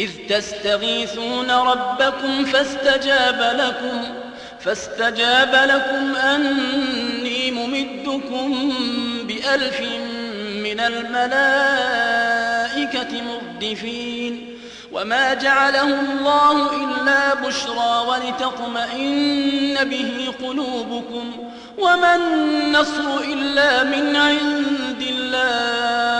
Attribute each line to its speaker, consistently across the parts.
Speaker 1: إذ تستغيثون ربكم فاستجاب لكم فاستجاب لكم أني ممدكم بألف من الملائكة مردفين. وما جعله الله إلا بشرى ولتطمئن به قلوبكم وما النصر إلا من عند الله.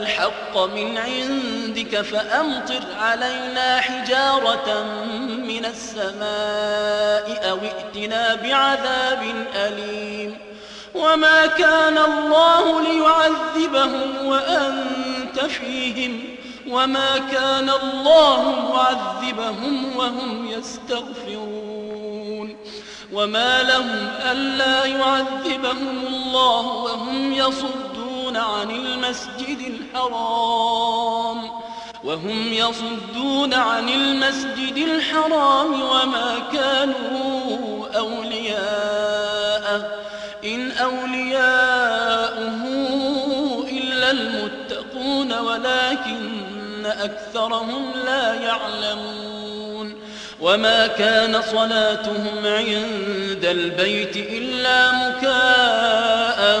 Speaker 1: الحق من عندك فأمطر علينا حجارة من السماء أو ائتنا بعذاب أليم. وما كان الله ليعذبهم وأنت فيهم. وما كان الله معذبهم وهم يستغفرون. وما لهم ألا يعذبهم الله وهم يصدون عن المسجد الحرام وهم يصدون عن المسجد الحرام وما كانوا أولياءه. إن أولياؤه إلا المتقون ولكن أكثرهم لا يعلمون. وما كان صلاتهم عند البيت إلا مكاء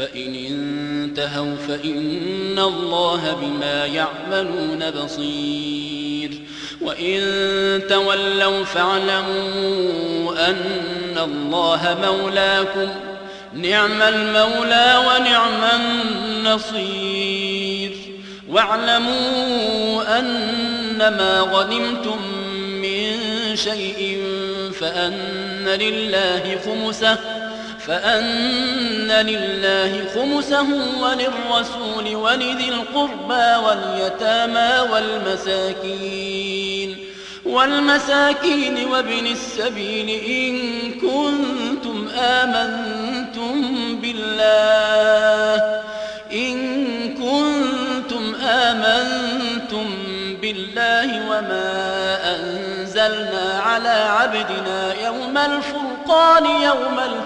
Speaker 1: فإن انتهوا فإن الله بما يعملون بصير. وإن تولوا فاعلموا أن الله مولاكم نعم المولى ونعم النصير. واعلموا أن ما غنمتم من شيء فأن لله خمسه فأن لله خمسه وللرسول ولذي القربى واليتامى والمساكين والمساكين وابن السبيل إن كنتم آمنتم بالله إن كنتم آمنتم بالله وما أنزلنا على عبدنا يوم الفرقان يوم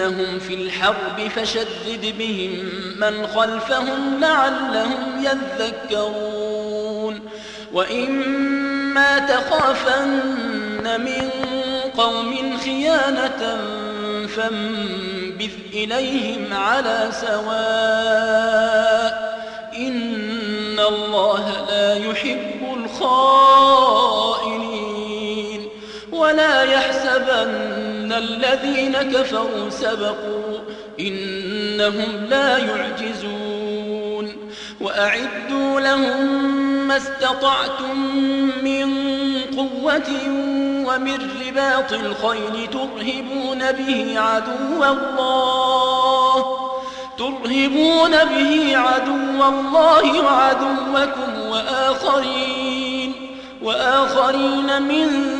Speaker 1: تثقفنهم في الحرب فشدد بهم من خلفهم لعلهم يذكرون. وإما تخافن من قوم خيانة فانبذ إليهم على سواء. إن الله لا يحب الخائنين. ولا يحسبن الذين كفروا سبقوا إنهم لا يعجزون وأعدوا لهم ما استطعتم من قوة ومن رباط الخيل ترهبون به عدو الله ترهبون به عدو الله وعدوكم وآخرين وآخرين من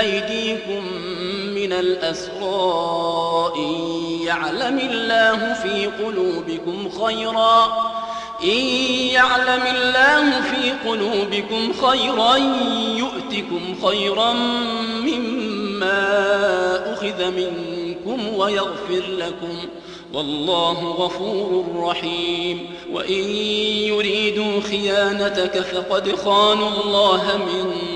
Speaker 1: أيديكم من الأسراء يعلم الله في قلوبكم خيرا إن يعلم الله في قلوبكم خيرا يؤتكم خيرا مما أخذ منكم ويغفر لكم. والله غفور رحيم. وإن يريدوا خيانتك فقد خانوا الله من